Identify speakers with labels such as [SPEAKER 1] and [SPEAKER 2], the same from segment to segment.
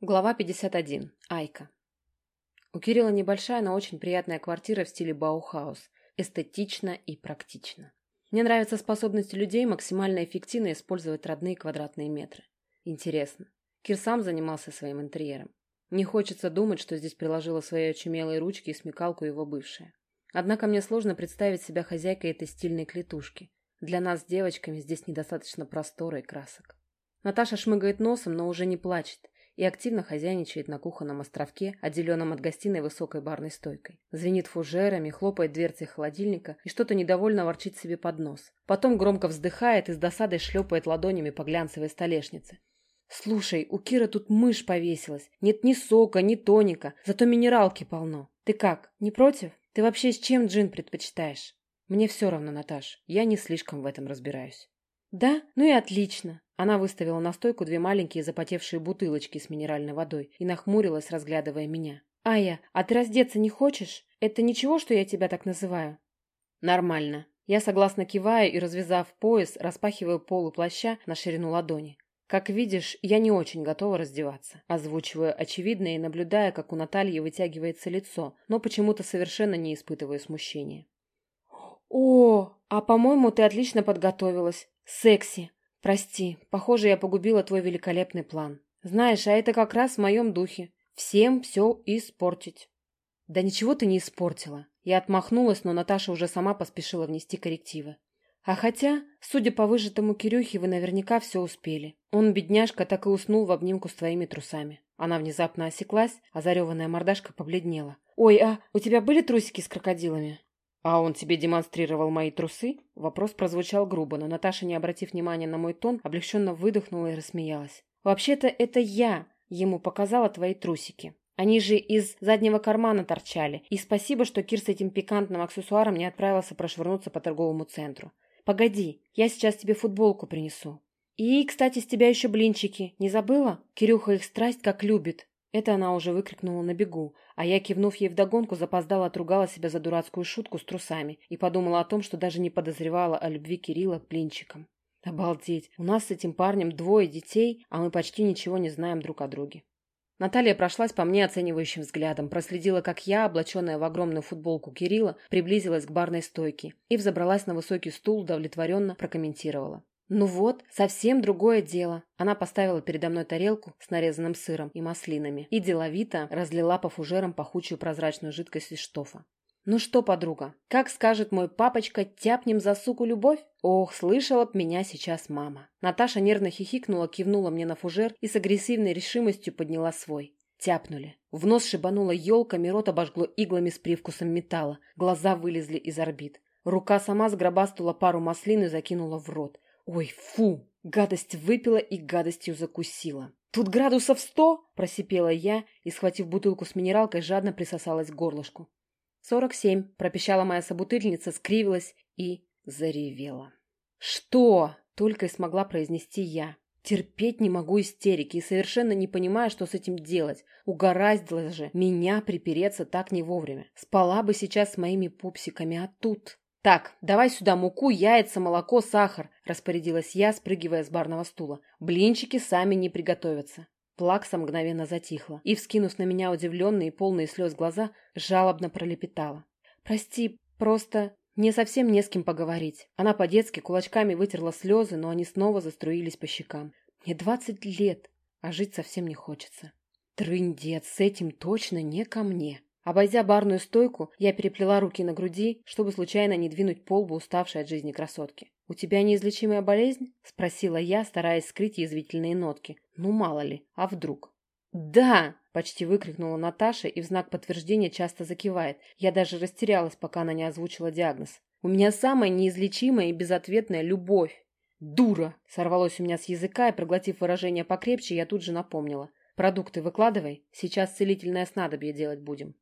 [SPEAKER 1] Глава 51. Айка. У Кирилла небольшая, но очень приятная квартира в стиле Баухаус. Эстетично и практично. Мне нравится способность людей максимально эффективно использовать родные квадратные метры. Интересно. Кир сам занимался своим интерьером. Не хочется думать, что здесь приложила свои очумелые ручки и смекалку его бывшая. Однако мне сложно представить себя хозяйкой этой стильной клетушки. Для нас девочками здесь недостаточно простора и красок. Наташа шмыгает носом, но уже не плачет и активно хозяйничает на кухонном островке, отделенном от гостиной высокой барной стойкой. Звенит фужерами, хлопает дверцей холодильника и что-то недовольно ворчит себе под нос. Потом громко вздыхает и с досадой шлепает ладонями по глянцевой столешнице. «Слушай, у Кира тут мышь повесилась. Нет ни сока, ни тоника, зато минералки полно. Ты как, не против? Ты вообще с чем джин предпочитаешь?» «Мне все равно, Наташ. Я не слишком в этом разбираюсь». «Да? Ну и отлично. Она выставила на стойку две маленькие запотевшие бутылочки с минеральной водой и нахмурилась, разглядывая меня. «Ая, а ты раздеться не хочешь? Это ничего, что я тебя так называю?» «Нормально». Я согласно киваю и, развязав пояс, распахиваю полу плаща на ширину ладони. «Как видишь, я не очень готова раздеваться», озвучиваю очевидное и наблюдая, как у Натальи вытягивается лицо, но почему-то совершенно не испытываю смущения. «О, а по-моему, ты отлично подготовилась. Секси. Прости, похоже, я погубила твой великолепный план. Знаешь, а это как раз в моем духе. Всем все испортить. Да ничего ты не испортила. Я отмахнулась, но Наташа уже сама поспешила внести коррективы. А хотя, судя по выжатому Кирюхе, вы наверняка все успели. Он, бедняжка, так и уснул в обнимку с твоими трусами. Она внезапно осеклась, а зареванная мордашка побледнела. «Ой, а у тебя были трусики с крокодилами?» «А он тебе демонстрировал мои трусы?» Вопрос прозвучал грубо, но Наташа, не обратив внимания на мой тон, облегченно выдохнула и рассмеялась. «Вообще-то это я ему показала твои трусики. Они же из заднего кармана торчали. И спасибо, что Кир с этим пикантным аксессуаром не отправился прошвырнуться по торговому центру. Погоди, я сейчас тебе футболку принесу. И, кстати, с тебя еще блинчики. Не забыла? Кирюха их страсть как любит. Это она уже выкрикнула на бегу, а я, кивнув ей вдогонку, запоздала отругала себя за дурацкую шутку с трусами и подумала о том, что даже не подозревала о любви Кирилла к блинчикам. Обалдеть, у нас с этим парнем двое детей, а мы почти ничего не знаем друг о друге. Наталья прошлась по мне оценивающим взглядом, проследила, как я, облаченная в огромную футболку Кирилла, приблизилась к барной стойке и взобралась на высокий стул, удовлетворенно прокомментировала. «Ну вот, совсем другое дело». Она поставила передо мной тарелку с нарезанным сыром и маслинами и деловито разлила по фужерам пахучую прозрачную жидкость из штофа. «Ну что, подруга, как скажет мой папочка, тяпнем за суку любовь?» Ох, слышала б меня сейчас мама. Наташа нервно хихикнула, кивнула мне на фужер и с агрессивной решимостью подняла свой. Тяпнули. В нос шибанула елками, рот обожгло иглами с привкусом металла. Глаза вылезли из орбит. Рука сама сгробастала пару маслин и закинула в рот. Ой, фу! Гадость выпила и гадостью закусила. «Тут градусов сто!» – просипела я и, схватив бутылку с минералкой, жадно присосалась к горлышку. «Сорок семь!» – пропищала моя собутыльница, скривилась и заревела. «Что?» – только и смогла произнести я. Терпеть не могу истерики и совершенно не понимаю, что с этим делать. Угораздило же меня припереться так не вовремя. Спала бы сейчас с моими пупсиками, а тут... «Так, давай сюда муку, яйца, молоко, сахар», – распорядилась я, спрыгивая с барного стула. «Блинчики сами не приготовятся». Плакса мгновенно затихла и, вскинув на меня удивленные и полные слез глаза, жалобно пролепетала. «Прости, просто мне совсем не с кем поговорить». Она по-детски кулачками вытерла слезы, но они снова заструились по щекам. «Мне двадцать лет, а жить совсем не хочется». «Трындец, с этим точно не ко мне». Обойдя барную стойку, я переплела руки на груди, чтобы случайно не двинуть полбу уставшей от жизни красотки. «У тебя неизлечимая болезнь?» – спросила я, стараясь скрыть язвительные нотки. «Ну, мало ли, а вдруг?» «Да!» – почти выкрикнула Наташа и в знак подтверждения часто закивает. Я даже растерялась, пока она не озвучила диагноз. «У меня самая неизлечимая и безответная любовь!» «Дура!» – сорвалось у меня с языка, и, проглотив выражение покрепче, я тут же напомнила. «Продукты выкладывай, сейчас целительное снадобье делать будем».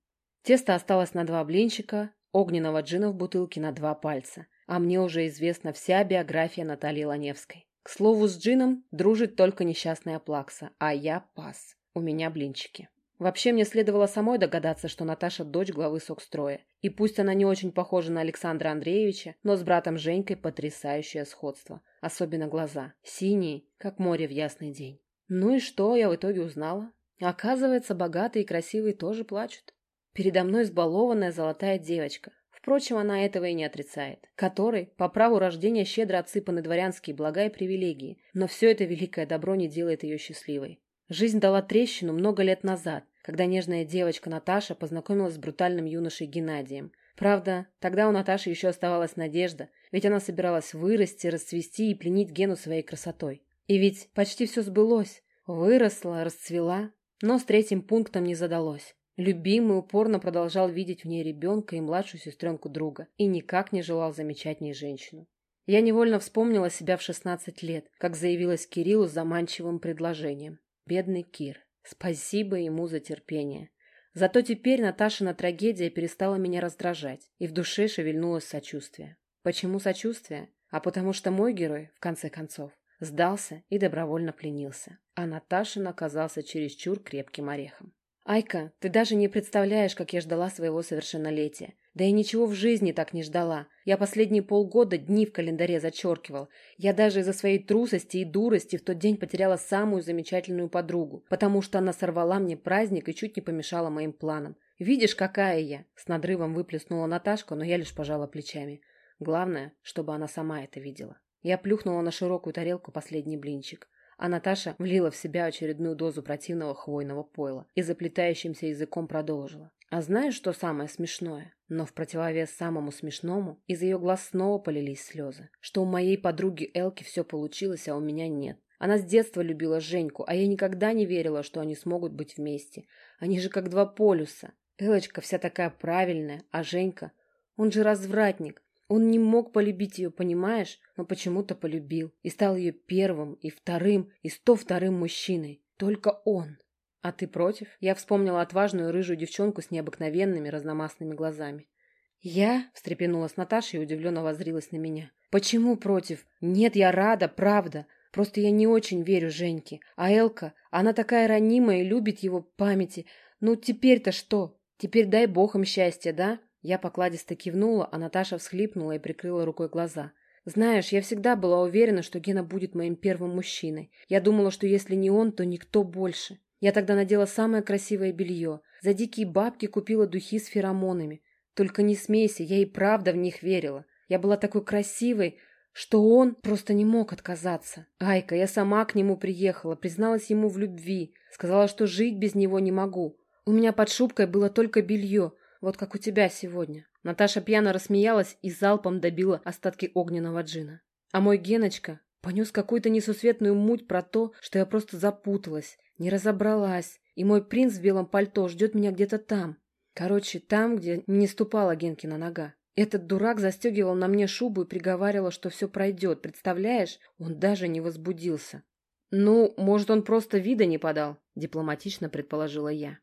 [SPEAKER 1] Тесто осталось на два блинчика, огненного джина в бутылке на два пальца. А мне уже известна вся биография Натальи Ланевской. К слову, с джином дружит только несчастная Плакса, а я пас. У меня блинчики. Вообще, мне следовало самой догадаться, что Наташа – дочь главы сокстроя. И пусть она не очень похожа на Александра Андреевича, но с братом Женькой потрясающее сходство. Особенно глаза. Синие, как море в ясный день. Ну и что я в итоге узнала? Оказывается, богатые и красивые тоже плачут. Передо мной избалованная золотая девочка. Впрочем, она этого и не отрицает. Которой, по праву рождения, щедро отсыпаны дворянские блага и привилегии. Но все это великое добро не делает ее счастливой. Жизнь дала трещину много лет назад, когда нежная девочка Наташа познакомилась с брутальным юношей Геннадием. Правда, тогда у Наташи еще оставалась надежда, ведь она собиралась вырасти, расцвести и пленить Гену своей красотой. И ведь почти все сбылось. Выросла, расцвела, но с третьим пунктом не задалось. Любимый упорно продолжал видеть в ней ребенка и младшую сестренку друга и никак не желал замечать в ней женщину. Я невольно вспомнила себя в 16 лет, как заявилась Кириллу с заманчивым предложением. Бедный Кир. Спасибо ему за терпение. Зато теперь Наташина трагедия перестала меня раздражать, и в душе шевельнулось сочувствие. Почему сочувствие? А потому что мой герой, в конце концов, сдался и добровольно пленился, а Наташин оказался чересчур крепким орехом. «Айка, ты даже не представляешь, как я ждала своего совершеннолетия. Да я ничего в жизни так не ждала. Я последние полгода дни в календаре зачеркивал. Я даже из-за своей трусости и дурости в тот день потеряла самую замечательную подругу, потому что она сорвала мне праздник и чуть не помешала моим планам. Видишь, какая я!» С надрывом выплеснула Наташка, но я лишь пожала плечами. Главное, чтобы она сама это видела. Я плюхнула на широкую тарелку последний блинчик а Наташа влила в себя очередную дозу противного хвойного пойла и заплетающимся языком продолжила. А знаешь, что самое смешное? Но в противовес самому смешному из ее глаз снова полились слезы. Что у моей подруги Элки все получилось, а у меня нет. Она с детства любила Женьку, а я никогда не верила, что они смогут быть вместе. Они же как два полюса. Элочка вся такая правильная, а Женька... Он же развратник. Он не мог полюбить ее, понимаешь, но почему-то полюбил. И стал ее первым, и вторым, и сто вторым мужчиной. Только он. А ты против? Я вспомнила отважную рыжую девчонку с необыкновенными разномастными глазами. Я встрепенулась Наташа и удивленно возрилась на меня. Почему против? Нет, я рада, правда. Просто я не очень верю Женьке. А Элка, она такая ранимая и любит его памяти. Ну, теперь-то что? Теперь дай бог им счастья, да? Я покладисто кивнула, а Наташа всхлипнула и прикрыла рукой глаза. «Знаешь, я всегда была уверена, что Гена будет моим первым мужчиной. Я думала, что если не он, то никто больше. Я тогда надела самое красивое белье. За дикие бабки купила духи с феромонами. Только не смейся, я и правда в них верила. Я была такой красивой, что он просто не мог отказаться. Айка, я сама к нему приехала, призналась ему в любви, сказала, что жить без него не могу. У меня под шубкой было только белье, вот как у тебя сегодня. Наташа пьяно рассмеялась и залпом добила остатки огненного джина. А мой Геночка понес какую-то несусветную муть про то, что я просто запуталась, не разобралась, и мой принц в белом пальто ждет меня где-то там. Короче, там, где не ступала Генкина нога. Этот дурак застегивал на мне шубу и приговаривал, что все пройдет. Представляешь, он даже не возбудился. «Ну, может, он просто вида не подал», — дипломатично предположила я.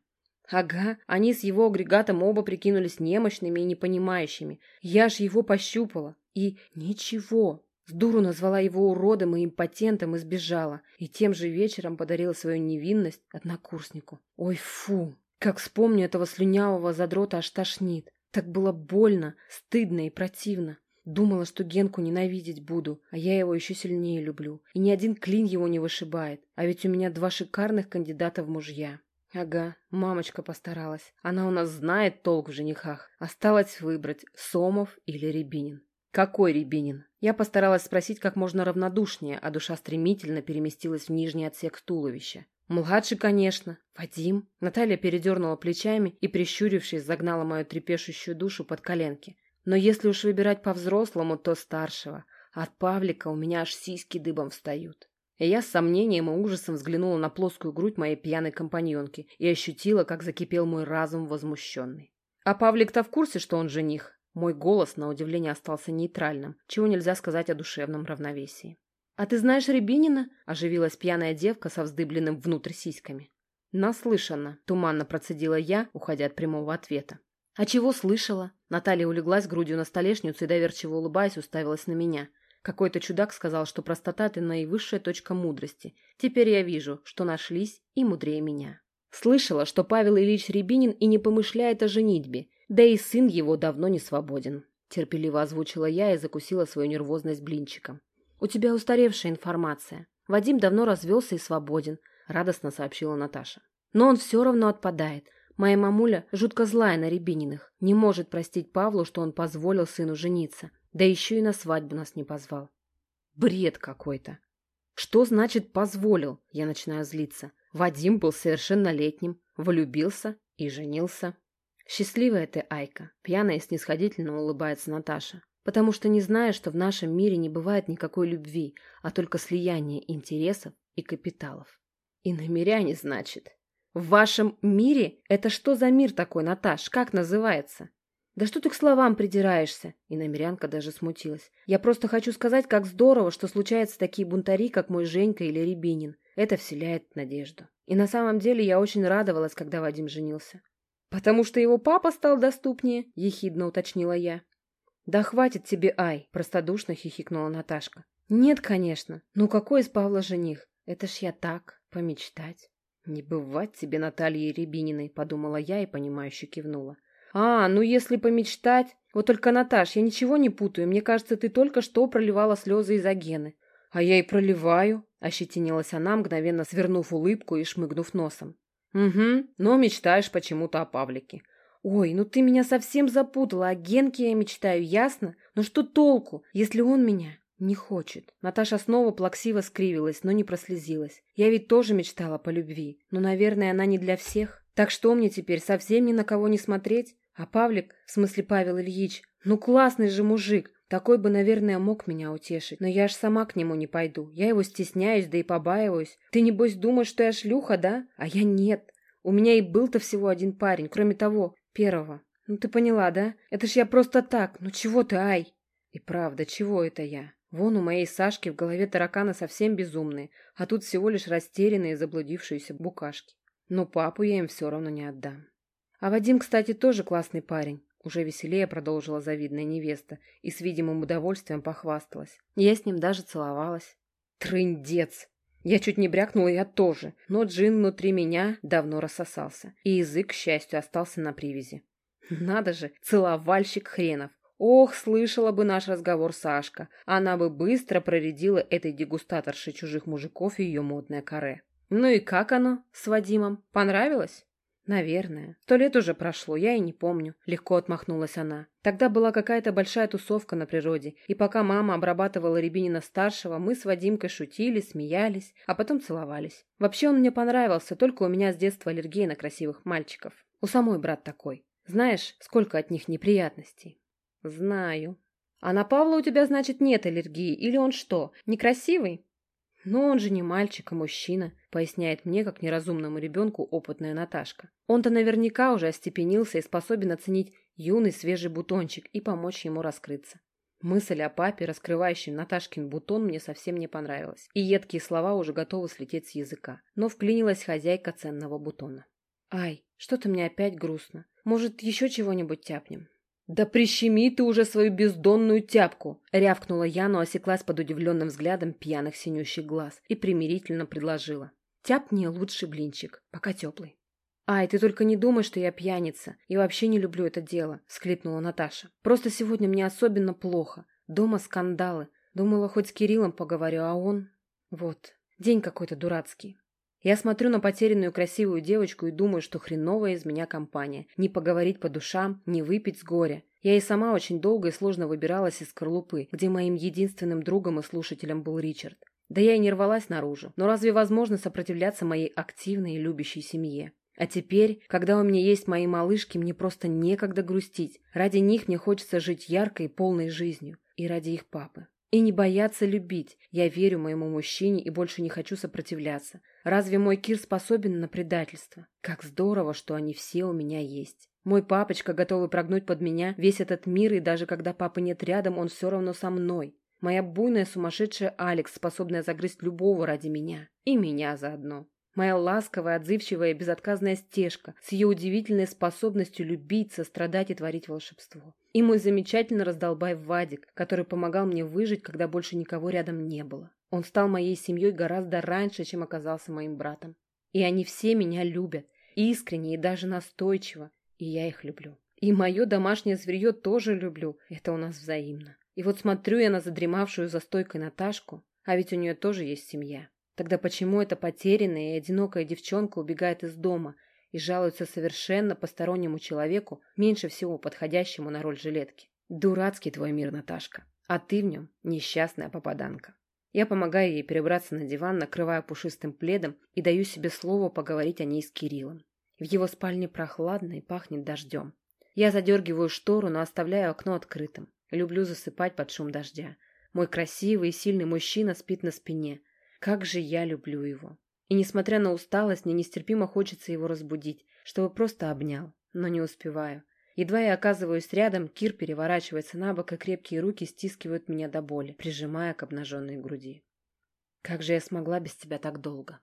[SPEAKER 1] Ага, они с его агрегатом оба прикинулись немощными и непонимающими. Я ж его пощупала. И ничего. С дуру назвала его уродом и импотентом и сбежала. И тем же вечером подарила свою невинность однокурснику. Ой, фу. Как вспомню этого слюнявого задрота аж тошнит. Так было больно, стыдно и противно. Думала, что Генку ненавидеть буду, а я его еще сильнее люблю. И ни один клин его не вышибает. А ведь у меня два шикарных кандидата в мужья. Ага, мамочка постаралась. Она у нас знает толк в женихах. Осталось выбрать, Сомов или Рябинин. Какой Рябинин? Я постаралась спросить как можно равнодушнее, а душа стремительно переместилась в нижний отсек туловища. Младший, конечно. Вадим. Наталья передернула плечами и, прищурившись, загнала мою трепещущую душу под коленки. Но если уж выбирать по-взрослому, то старшего. От Павлика у меня аж сиськи дыбом встают. Я с сомнением и ужасом взглянула на плоскую грудь моей пьяной компаньонки и ощутила, как закипел мой разум возмущенный. «А Павлик-то в курсе, что он жених?» Мой голос, на удивление, остался нейтральным, чего нельзя сказать о душевном равновесии. «А ты знаешь Рябинина?» – оживилась пьяная девка со вздыбленным внутрь сиськами. «Наслышана», – туманно процедила я, уходя от прямого ответа. «А чего слышала?» Наталья улеглась грудью на столешницу и, доверчиво улыбаясь, уставилась на меня – какой-то чудак сказал, что простота – это наивысшая точка мудрости. Теперь я вижу, что нашлись и мудрее меня. Слышала, что Павел Ильич Рябинин и не помышляет о женитьбе, да и сын его давно не свободен. Терпеливо озвучила я и закусила свою нервозность блинчиком. «У тебя устаревшая информация. Вадим давно развелся и свободен», – радостно сообщила Наташа. Но он все равно отпадает. Моя мамуля жутко злая на Рябининых. Не может простить Павлу, что он позволил сыну жениться. Да еще и на свадьбу нас не позвал. Бред какой-то. Что значит «позволил»? Я начинаю злиться. Вадим был совершеннолетним, влюбился и женился. Счастливая ты, Айка, пьяная и снисходительно улыбается Наташа. Потому что не знаешь, что в нашем мире не бывает никакой любви, а только слияние интересов и капиталов. И намеряне, значит. В вашем мире? Это что за мир такой, Наташ? Как называется? Да что ты к словам придираешься? И намерянка даже смутилась. Я просто хочу сказать, как здорово, что случаются такие бунтари, как мой Женька или Рябинин. Это вселяет надежду. И на самом деле я очень радовалась, когда Вадим женился. «Потому что его папа стал доступнее», — ехидно уточнила я. «Да хватит тебе, Ай!» – простодушно хихикнула Наташка. «Нет, конечно. Ну какой из Павла жених? Это ж я так, помечтать». «Не бывать тебе Натальей Рябининой», – подумала я и понимающе кивнула. «А, ну если помечтать... Вот только, Наташ, я ничего не путаю. Мне кажется, ты только что проливала слезы из-за Гены». «А я и проливаю», – ощетинилась она, мгновенно свернув улыбку и шмыгнув носом. «Угу, но мечтаешь почему-то о Павлике. «Ой, ну ты меня совсем запутала, о Генке я мечтаю, ясно? Но что толку, если он меня не хочет?» Наташа снова плаксиво скривилась, но не прослезилась. «Я ведь тоже мечтала по любви, но, наверное, она не для всех. Так что мне теперь, совсем ни на кого не смотреть? А Павлик, в смысле Павел Ильич, ну классный же мужик, такой бы, наверное, мог меня утешить. Но я ж сама к нему не пойду. Я его стесняюсь, да и побаиваюсь. Ты, небось, думаешь, что я шлюха, да? А я нет. У меня и был-то всего один парень. Кроме того, Первого. Ну ты поняла, да? Это ж я просто так. Ну чего ты, ай? И правда, чего это я? Вон у моей Сашки в голове тараканы совсем безумные, а тут всего лишь растерянные заблудившиеся букашки. Но папу я им все равно не отдам. А Вадим, кстати, тоже классный парень. Уже веселее продолжила завидная невеста и с видимым удовольствием похвасталась. Я с ним даже целовалась. Трындец! Я чуть не брякнула я тоже, но джин внутри меня давно рассосался, и язык, к счастью, остался на привязи. Надо же, целовальщик хренов. Ох, слышала бы наш разговор Сашка, она бы быстро проредила этой дегустаторше чужих мужиков и ее модное каре. Ну и как оно с Вадимом? Понравилось? «Наверное. Сто лет уже прошло, я и не помню», — легко отмахнулась она. «Тогда была какая-то большая тусовка на природе, и пока мама обрабатывала Рябинина-старшего, мы с Вадимкой шутили, смеялись, а потом целовались. Вообще он мне понравился, только у меня с детства аллергия на красивых мальчиков. У самой брат такой. Знаешь, сколько от них неприятностей?» «Знаю». «А на Павла у тебя, значит, нет аллергии, или он что, некрасивый?» «Но он же не мальчик, а мужчина», — поясняет мне, как неразумному ребенку, опытная Наташка. Он-то наверняка уже остепенился и способен оценить юный свежий бутончик и помочь ему раскрыться. Мысль о папе, раскрывающем Наташкин бутон, мне совсем не понравилась, и едкие слова уже готовы слететь с языка. Но вклинилась хозяйка ценного бутона. «Ай, что-то мне опять грустно. Может, еще чего-нибудь тяпнем?» «Да прищеми ты уже свою бездонную тяпку!» — рявкнула я, но осеклась под удивленным взглядом пьяных синющих глаз и примирительно предложила. «Тяп мне лучший блинчик, пока теплый». «Ай, ты только не думай, что я пьяница, и вообще не люблю это дело», — всклипнула Наташа. «Просто сегодня мне особенно плохо. Дома скандалы. Думала, хоть с Кириллом поговорю, а он... Вот, день какой-то дурацкий. Я смотрю на потерянную красивую девочку и думаю, что хреновая из меня компания. Не поговорить по душам, не выпить с горя. Я и сама очень долго и сложно выбиралась из скорлупы, где моим единственным другом и слушателем был Ричард. Да я и не рвалась наружу. Но разве возможно сопротивляться моей активной и любящей семье? А теперь, когда у меня есть мои малышки, мне просто некогда грустить. Ради них мне хочется жить яркой и полной жизнью. И ради их папы. И не бояться любить. Я верю моему мужчине и больше не хочу сопротивляться. Разве мой Кир способен на предательство? Как здорово, что они все у меня есть. Мой папочка, готовый прогнуть под меня весь этот мир, и даже когда папы нет рядом, он все равно со мной. Моя буйная сумасшедшая Алекс, способная загрызть любого ради меня. И меня заодно. Моя ласковая, отзывчивая и безотказная стежка с ее удивительной способностью любить, сострадать и творить волшебство. И мой замечательный раздолбай Вадик, который помогал мне выжить, когда больше никого рядом не было. Он стал моей семьей гораздо раньше, чем оказался моим братом. И они все меня любят, искренне и даже настойчиво, и я их люблю. И мое домашнее зверье тоже люблю, это у нас взаимно. И вот смотрю я на задремавшую за стойкой Наташку, а ведь у нее тоже есть семья. Тогда почему эта потерянная и одинокая девчонка убегает из дома и жалуется совершенно постороннему человеку, меньше всего подходящему на роль жилетки? Дурацкий твой мир, Наташка. А ты в нем несчастная попаданка. Я помогаю ей перебраться на диван, накрывая пушистым пледом и даю себе слово поговорить о ней с Кириллом. В его спальне прохладно и пахнет дождем. Я задергиваю штору, но оставляю окно открытым. Люблю засыпать под шум дождя. Мой красивый и сильный мужчина спит на спине. Как же я люблю его. И несмотря на усталость, мне нестерпимо хочется его разбудить, чтобы просто обнял. Но не успеваю. Едва я оказываюсь рядом, Кир переворачивается на бок, и крепкие руки стискивают меня до боли, прижимая к обнаженной груди. «Как же я смогла без тебя так долго?»